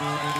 My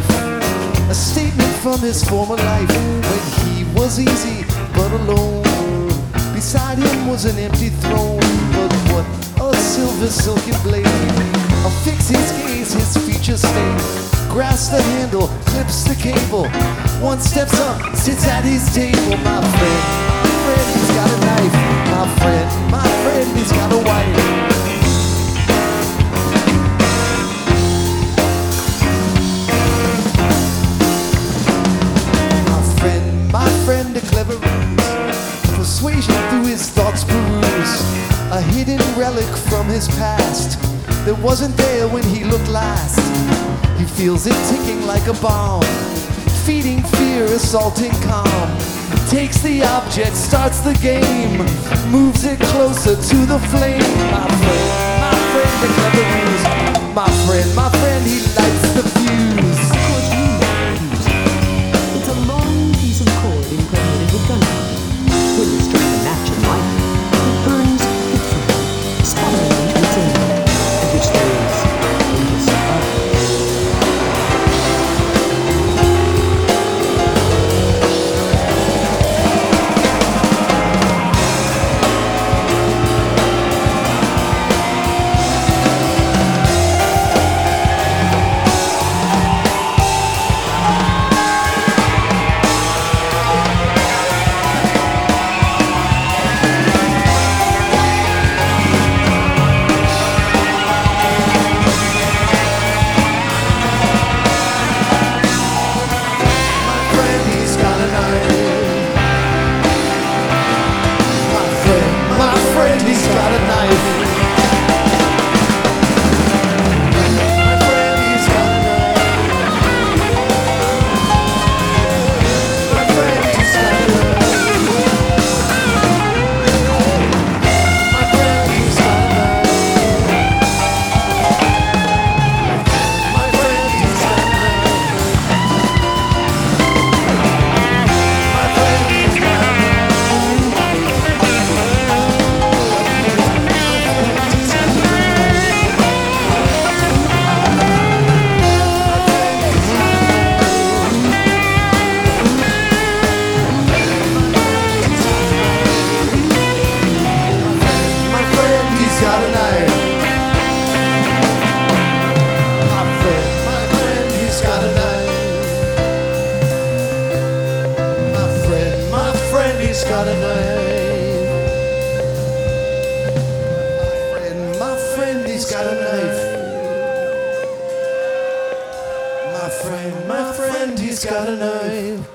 got a statement from his former life when he was easy but alone. Beside him was an empty throne, but what a silver silky blade. Affix his gaze, his features stay. Grasps the handle, clips the cable. One steps up, sits at his table. My friend, friend, he's got a knife. My friend, hidden relic from his past that wasn't there when he looked last. He feels it ticking like a bomb, feeding fear, assaulting calm. Takes the object, starts the game, moves it closer to the flame. My friend, my friend, a clever. My friend, my friend, he it's got a knife. My friend, my friend, he's got a knife. My friend, my friend, he's got a knife.